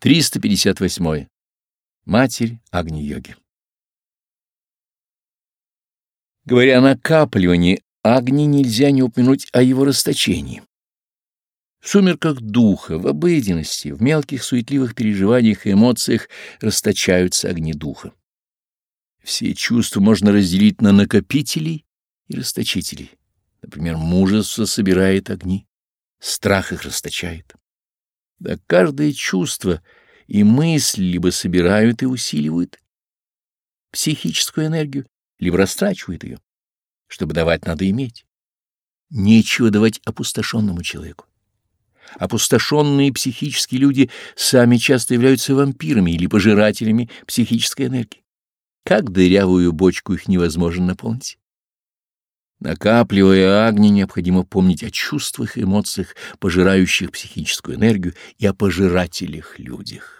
358. Матерь Агни-йоги Говоря о накапливании Агни, нельзя не упомянуть о его расточении. В сумерках духа, в обыденности, в мелких суетливых переживаниях и эмоциях расточаются огни духа. Все чувства можно разделить на накопителей и расточителей. Например, мужество собирает огни, страх их расточает. Да каждое чувство и мысль либо собирают и усиливают психическую энергию, либо растрачивают ее. Чтобы давать, надо иметь. Нечего давать опустошенному человеку. Опустошенные психические люди сами часто являются вампирами или пожирателями психической энергии. Как дырявую бочку их невозможно наполнить. Накапливая огни, необходимо помнить о чувствах и эмоциях, пожирающих психическую энергию, и о пожирателях людях.